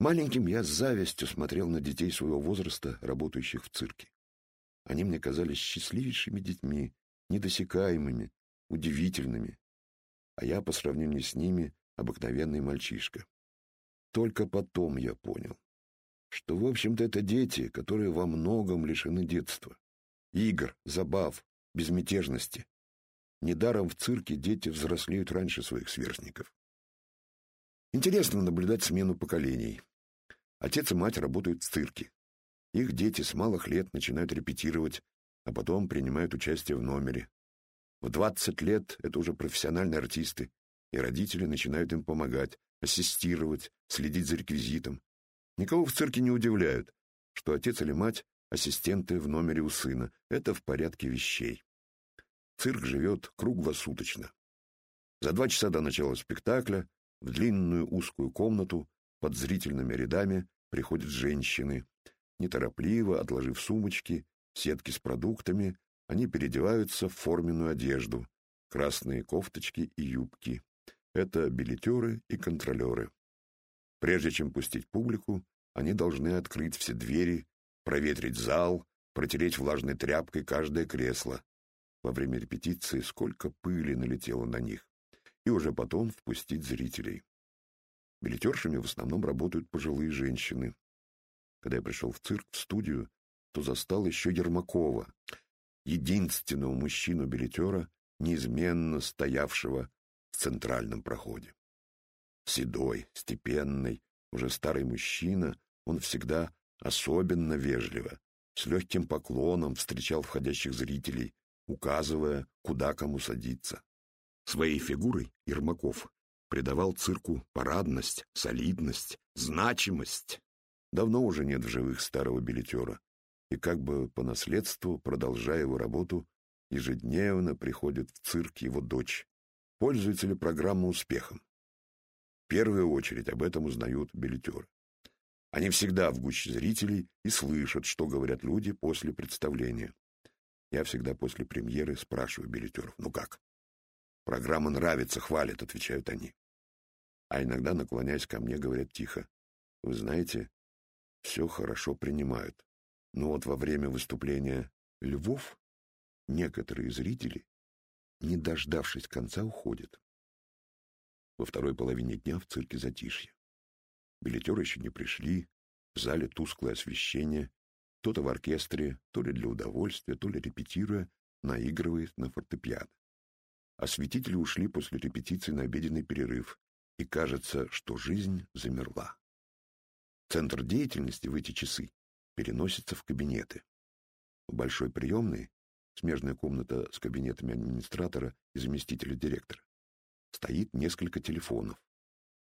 Маленьким я с завистью смотрел на детей своего возраста, работающих в цирке. Они мне казались счастливейшими детьми, недосекаемыми, удивительными. А я, по сравнению с ними, обыкновенный мальчишка. Только потом я понял, что, в общем-то, это дети, которые во многом лишены детства. Игр, забав, безмятежности. Недаром в цирке дети взрослеют раньше своих сверстников. Интересно наблюдать смену поколений. Отец и мать работают в цирке. Их дети с малых лет начинают репетировать, а потом принимают участие в номере. В 20 лет это уже профессиональные артисты, и родители начинают им помогать, ассистировать, следить за реквизитом. Никого в цирке не удивляют, что отец или мать — ассистенты в номере у сына. Это в порядке вещей. Цирк живет круглосуточно. За два часа до начала спектакля в длинную узкую комнату под зрительными рядами приходят женщины. Неторопливо, отложив сумочки, сетки с продуктами, они переодеваются в форменную одежду, красные кофточки и юбки. Это билетеры и контролеры. Прежде чем пустить публику, они должны открыть все двери, проветрить зал, протереть влажной тряпкой каждое кресло, во время репетиции сколько пыли налетело на них, и уже потом впустить зрителей. Билетершами в основном работают пожилые женщины. Когда я пришел в цирк, в студию, то застал еще Ермакова, единственного мужчину-билетера, неизменно стоявшего в центральном проходе. Седой, степенный, уже старый мужчина, он всегда особенно вежливо, с легким поклоном встречал входящих зрителей, указывая, куда кому садиться. Своей фигурой Ермаков придавал цирку парадность, солидность, значимость. Давно уже нет в живых старого билетера, и как бы по наследству, продолжая его работу, ежедневно приходит в цирк его дочь. Пользуется ли программа успехом? В первую очередь об этом узнают билетеры. Они всегда в гуще зрителей и слышат, что говорят люди после представления. Я всегда после премьеры спрашиваю билетеров, ну как? Программа нравится, хвалят, отвечают они. А иногда, наклоняясь ко мне, говорят тихо, вы знаете, все хорошо принимают. Но вот во время выступления «Львов» некоторые зрители, не дождавшись конца, уходят. Во второй половине дня в цирке затишье. Билетеры еще не пришли, в зале тусклое освещение, кто-то в оркестре, то ли для удовольствия, то ли репетируя, наигрывает на фортепиано. Осветители ушли после репетиции на обеденный перерыв, и кажется, что жизнь замерла. Центр деятельности в эти часы переносится в кабинеты. В большой приемной, смежная комната с кабинетами администратора и заместителя директора, стоит несколько телефонов.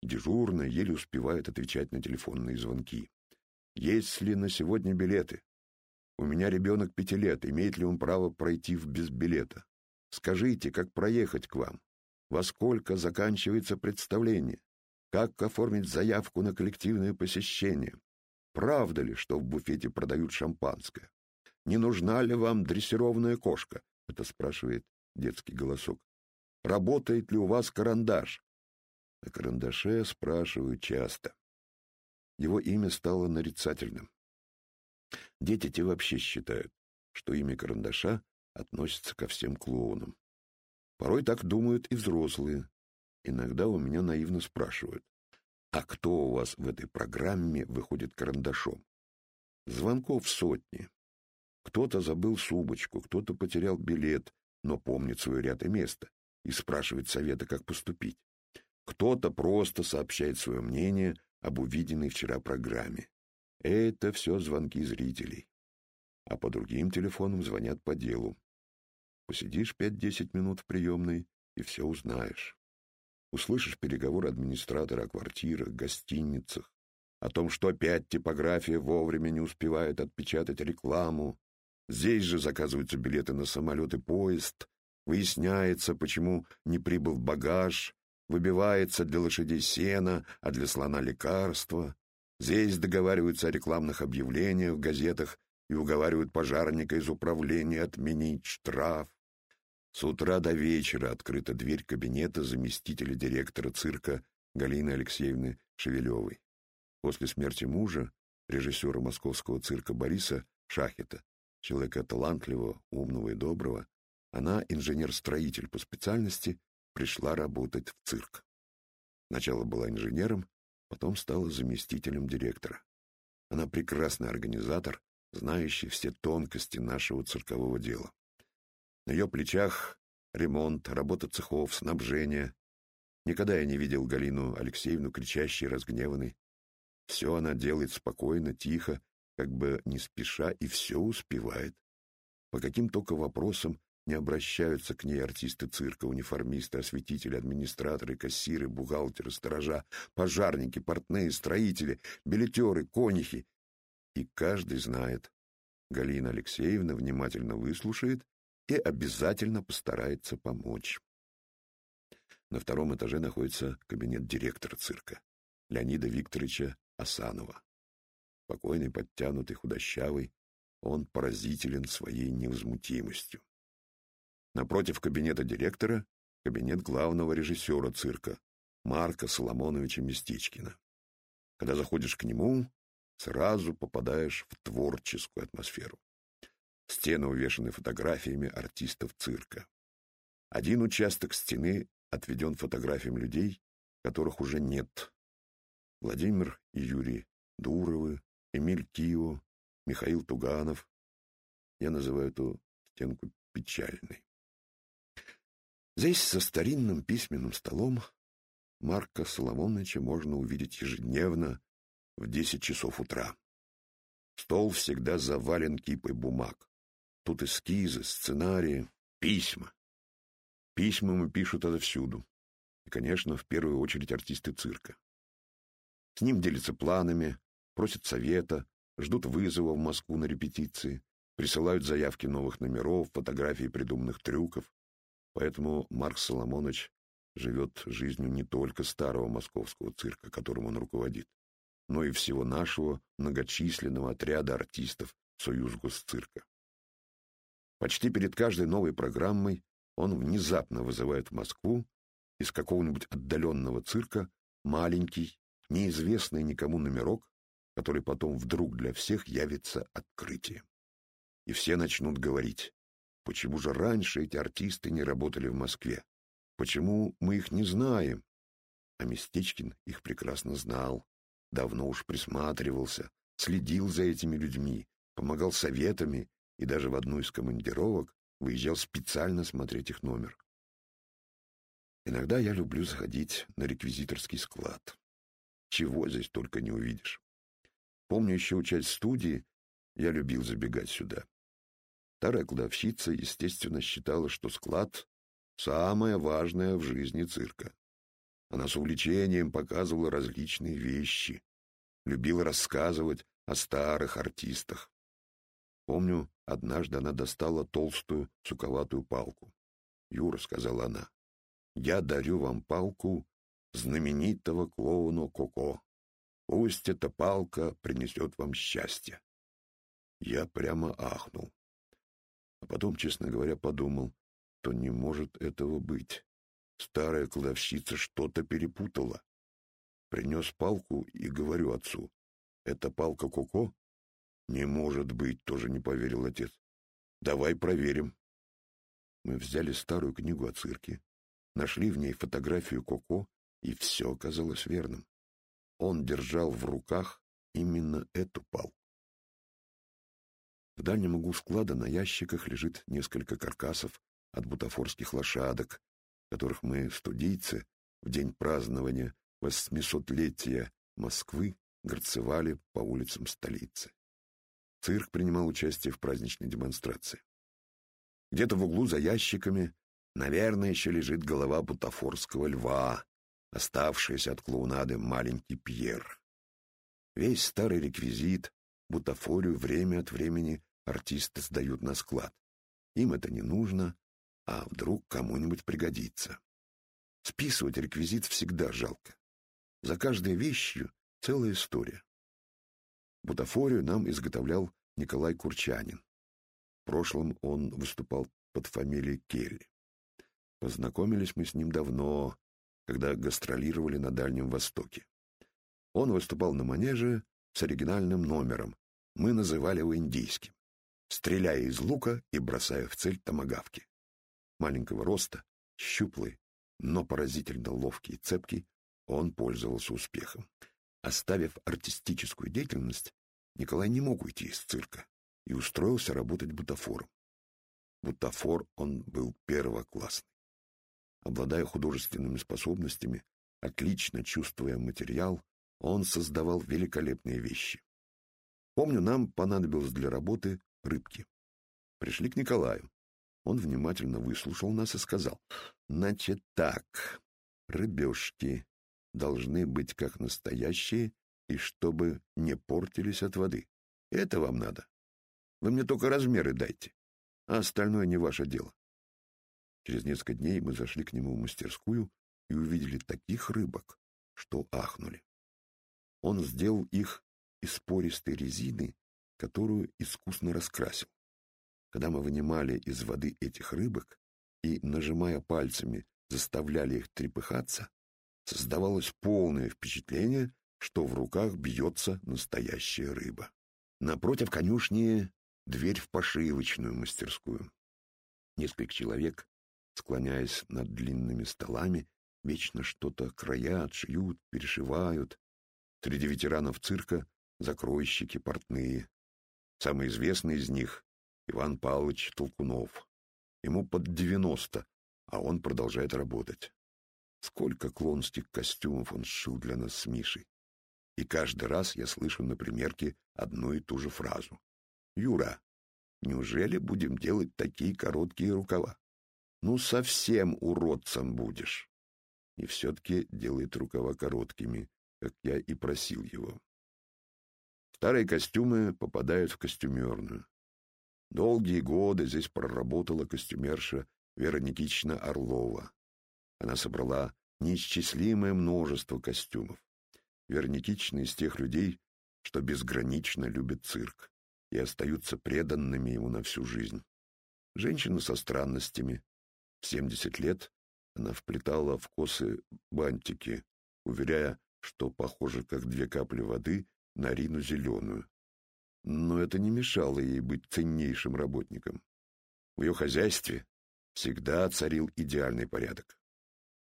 Дежурный еле успевает отвечать на телефонные звонки. Есть ли на сегодня билеты? У меня ребенок пяти лет, имеет ли он право пройти в без билета? Скажите, как проехать к вам? Во сколько заканчивается представление? Как оформить заявку на коллективное посещение? Правда ли, что в буфете продают шампанское? Не нужна ли вам дрессированная кошка? Это спрашивает детский голосок. Работает ли у вас карандаш? О карандаше спрашивают часто. Его имя стало нарицательным. Дети те вообще считают, что имя карандаша относится ко всем клоунам. Порой так думают и взрослые. Иногда у меня наивно спрашивают, а кто у вас в этой программе выходит карандашом? Звонков сотни. Кто-то забыл сумочку, кто-то потерял билет, но помнит свой ряд и место и спрашивает совета, как поступить. Кто-то просто сообщает свое мнение об увиденной вчера программе. Это все звонки зрителей. А по другим телефонам звонят по делу. Посидишь пять-десять минут в приемной, и все узнаешь. Услышишь переговоры администратора о квартирах, гостиницах, о том, что опять типография вовремя не успевает отпечатать рекламу. Здесь же заказываются билеты на самолет и поезд, выясняется, почему не прибыл багаж, Выбивается для лошадей сена, а для слона лекарства. Здесь договариваются о рекламных объявлениях в газетах и уговаривают пожарника из управления отменить штраф. С утра до вечера открыта дверь кабинета заместителя директора цирка Галины Алексеевны Шевелевой. После смерти мужа, режиссера московского цирка Бориса Шахета, человека талантливого, умного и доброго, она, инженер-строитель по специальности, пришла работать в цирк. Сначала была инженером, потом стала заместителем директора. Она прекрасный организатор, знающий все тонкости нашего циркового дела. На ее плечах ремонт, работа цехов, снабжение. Никогда я не видел Галину Алексеевну кричащей, разгневанной. Все она делает спокойно, тихо, как бы не спеша, и все успевает. По каким только вопросам не обращаются к ней артисты цирка, униформисты, осветители, администраторы, кассиры, бухгалтеры, сторожа, пожарники, портные, строители, билетеры, конихи. И каждый знает. Галина Алексеевна внимательно выслушает и обязательно постарается помочь. На втором этаже находится кабинет директора цирка, Леонида Викторовича Асанова. Спокойный, подтянутый, худощавый, он поразителен своей невозмутимостью. Напротив кабинета директора — кабинет главного режиссера цирка, Марка Соломоновича Местичкина. Когда заходишь к нему, сразу попадаешь в творческую атмосферу. Стены увешаны фотографиями артистов цирка. Один участок стены отведен фотографиям людей, которых уже нет. Владимир и Юрий Дуровы, Эмиль Кио, Михаил Туганов. Я называю эту стенку печальной. Здесь, со старинным письменным столом, Марка Соломоновича можно увидеть ежедневно в десять часов утра. Стол всегда завален кипой бумаг. Тут эскизы, сценарии, письма. Письма ему пишут отовсюду. И, конечно, в первую очередь артисты цирка. С ним делятся планами, просят совета, ждут вызова в Москву на репетиции, присылают заявки новых номеров, фотографии придуманных трюков. Поэтому Марк Соломонович живет жизнью не только старого московского цирка, которым он руководит, но и всего нашего многочисленного отряда артистов Союз Госцирка. Почти перед каждой новой программой он внезапно вызывает в Москву из какого-нибудь отдаленного цирка маленький, неизвестный никому номерок, который потом вдруг для всех явится открытием. И все начнут говорить, почему же раньше эти артисты не работали в Москве? Почему мы их не знаем? А Местечкин их прекрасно знал, давно уж присматривался, следил за этими людьми, помогал советами и даже в одну из командировок выезжал специально смотреть их номер. Иногда я люблю заходить на реквизиторский склад. Чего здесь только не увидишь. Помню еще учать студии, я любил забегать сюда. Старая кладовщица, естественно, считала, что склад — самое важное в жизни цирка. Она с увлечением показывала различные вещи, любила рассказывать о старых артистах. Помню, однажды она достала толстую суковатую палку. «Юра», — сказала она, — «я дарю вам палку знаменитого клоуна Коко. Пусть эта палка принесет вам счастье». Я прямо ахнул. А потом, честно говоря, подумал, что не может этого быть. Старая кладовщица что-то перепутала. Принес палку и говорю отцу, «Это палка Коко?» «Не может быть», — тоже не поверил отец. «Давай проверим». Мы взяли старую книгу о цирке, нашли в ней фотографию Коко, и все оказалось верным. Он держал в руках именно эту палку. В дальнем углу склада на ящиках лежит несколько каркасов от бутафорских лошадок, которых мы, студийцы, в день празднования восьмисотлетия Москвы горцевали по улицам столицы. Цирк принимал участие в праздничной демонстрации. Где-то в углу за ящиками, наверное, еще лежит голова бутафорского льва, оставшаяся от клоунады маленький Пьер. Весь старый реквизит, бутафорию время от времени артисты сдают на склад. Им это не нужно, а вдруг кому-нибудь пригодится. Списывать реквизит всегда жалко. За каждой вещью целая история. Бутафорию нам изготовлял Николай Курчанин. В прошлом он выступал под фамилией Келли. Познакомились мы с ним давно, когда гастролировали на Дальнем Востоке. Он выступал на манеже с оригинальным номером. Мы называли его индийским, стреляя из лука и бросая в цель томагавки. Маленького роста, щуплый, но поразительно ловкий и цепкий, он пользовался успехом. Оставив артистическую деятельность, Николай не мог уйти из цирка и устроился работать бутафором. Бутафор он был первоклассный. Обладая художественными способностями, отлично чувствуя материал, он создавал великолепные вещи. Помню, нам понадобилось для работы рыбки. Пришли к Николаю. Он внимательно выслушал нас и сказал, «Значит так, рыбешки должны быть как настоящие и чтобы не портились от воды. Это вам надо. Вы мне только размеры дайте, а остальное не ваше дело». Через несколько дней мы зашли к нему в мастерскую и увидели таких рыбок, что ахнули. Он сделал их из пористой резины, которую искусно раскрасил. Когда мы вынимали из воды этих рыбок и, нажимая пальцами, заставляли их трепыхаться, создавалось полное впечатление, что в руках бьется настоящая рыба. Напротив конюшни дверь в пошивочную мастерскую. Несколько человек, склоняясь над длинными столами, вечно что-то краят, шьют, перешивают, Среди ветеранов цирка — закройщики, портные. Самый известный из них — Иван Павлович Толкунов. Ему под девяносто, а он продолжает работать. Сколько клонских костюмов он сшил для нас с Мишей. И каждый раз я слышу на примерке одну и ту же фразу. «Юра, неужели будем делать такие короткие рукава? Ну, совсем уродцем будешь!» И все-таки делает рукава короткими, как я и просил его. Старые костюмы попадают в костюмерную. Долгие годы здесь проработала костюмерша Вера Никитична Орлова. Она собрала неисчислимое множество костюмов. Вера Никитична из тех людей, что безгранично любят цирк и остаются преданными ему на всю жизнь. Женщина со странностями. В семьдесят лет она вплетала в косы бантики, уверяя, что похоже, как две капли воды на Рину зеленую. Но это не мешало ей быть ценнейшим работником. В ее хозяйстве всегда царил идеальный порядок.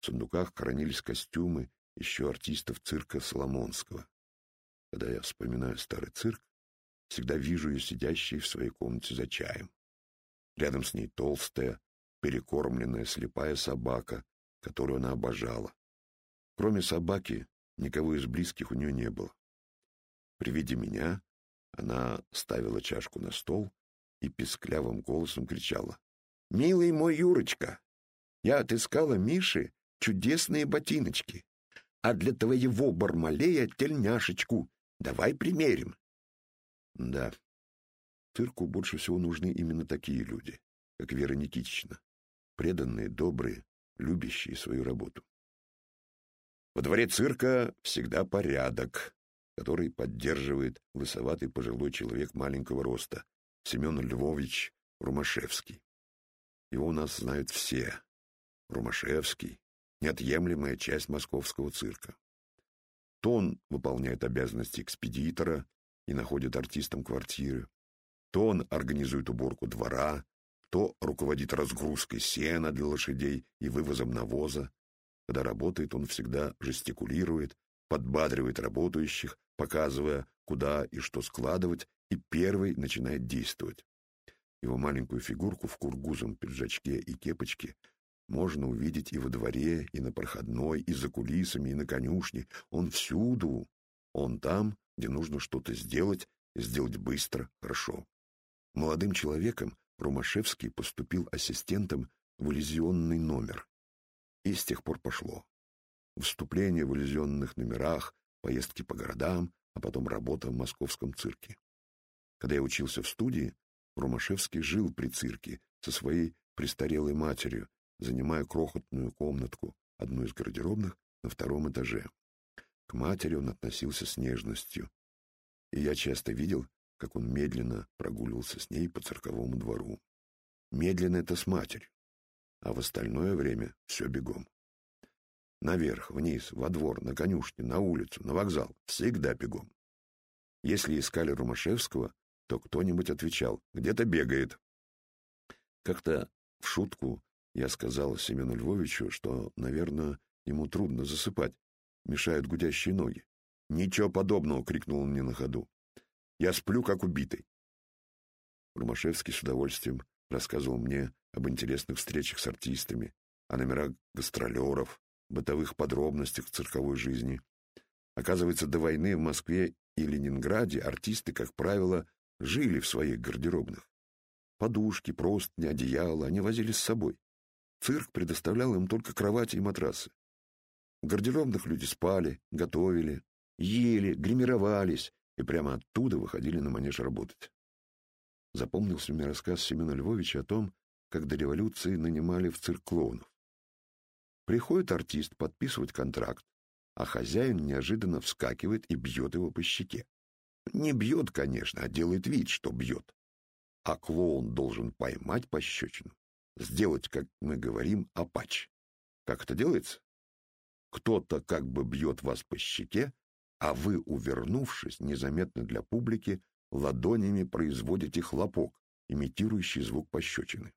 В сундуках хранились костюмы еще артистов цирка Соломонского. Когда я вспоминаю старый цирк, всегда вижу ее сидящей в своей комнате за чаем. Рядом с ней толстая, перекормленная слепая собака, которую она обожала. Кроме собаки, Никого из близких у нее не было. При виде меня она ставила чашку на стол и писклявым голосом кричала. «Милый мой Юрочка, я отыскала Мише чудесные ботиночки, а для твоего бармалея тельняшечку. Давай примерим». Да, цирку больше всего нужны именно такие люди, как Вера Никитична, преданные, добрые, любящие свою работу. Во дворе цирка всегда порядок, который поддерживает лысоватый пожилой человек маленького роста, Семен Львович Румашевский. Его у нас знают все. Румашевский — неотъемлемая часть московского цирка. То он выполняет обязанности экспедитора и находит артистам квартиры, то он организует уборку двора, то руководит разгрузкой сена для лошадей и вывозом навоза, когда работает, он всегда жестикулирует, подбадривает работающих, показывая, куда и что складывать, и первый начинает действовать. Его маленькую фигурку в кургузом пиджачке и кепочке можно увидеть и во дворе, и на проходной, и за кулисами, и на конюшне. Он всюду. Он там, где нужно что-то сделать, сделать быстро, хорошо. Молодым человеком Ромашевский поступил ассистентом в иллюзионный номер. И с тех пор пошло. Выступления в иллюзионных номерах, поездки по городам, а потом работа в московском цирке. Когда я учился в студии, Ромашевский жил при цирке со своей престарелой матерью, занимая крохотную комнатку, одну из гардеробных, на втором этаже. К матери он относился с нежностью, и я часто видел, как он медленно прогуливался с ней по цирковому двору. Медленно это с матерью а в остальное время все бегом. Наверх, вниз, во двор, на конюшню, на улицу, на вокзал. Всегда бегом. Если искали Румашевского, то кто-нибудь отвечал «где-то бегает». Как-то в шутку я сказал Семену Львовичу, что, наверное, ему трудно засыпать, мешают гудящие ноги. «Ничего подобного!» — крикнул он мне на ходу. «Я сплю, как убитый». Румашевский с удовольствием рассказывал мне об интересных встречах с артистами, о номерах гастролеров, бытовых подробностях цирковой жизни. Оказывается, до войны в Москве и Ленинграде артисты, как правило, жили в своих гардеробных. Подушки, простыни, одеяла они возили с собой. Цирк предоставлял им только кровати и матрасы. В гардеробных люди спали, готовили, ели, гримировались и прямо оттуда выходили на манеж работать. Запомнился мне рассказ Семена Львовича о том, как до революции нанимали в цирк клоунов. Приходит артист подписывать контракт, а хозяин неожиданно вскакивает и бьет его по щеке. Не бьет, конечно, а делает вид, что бьет. А клоун должен поймать пощечину, сделать, как мы говорим, апач. Как это делается? Кто-то как бы бьет вас по щеке, а вы, увернувшись, незаметно для публики, ладонями производите хлопок, имитирующий звук пощечины.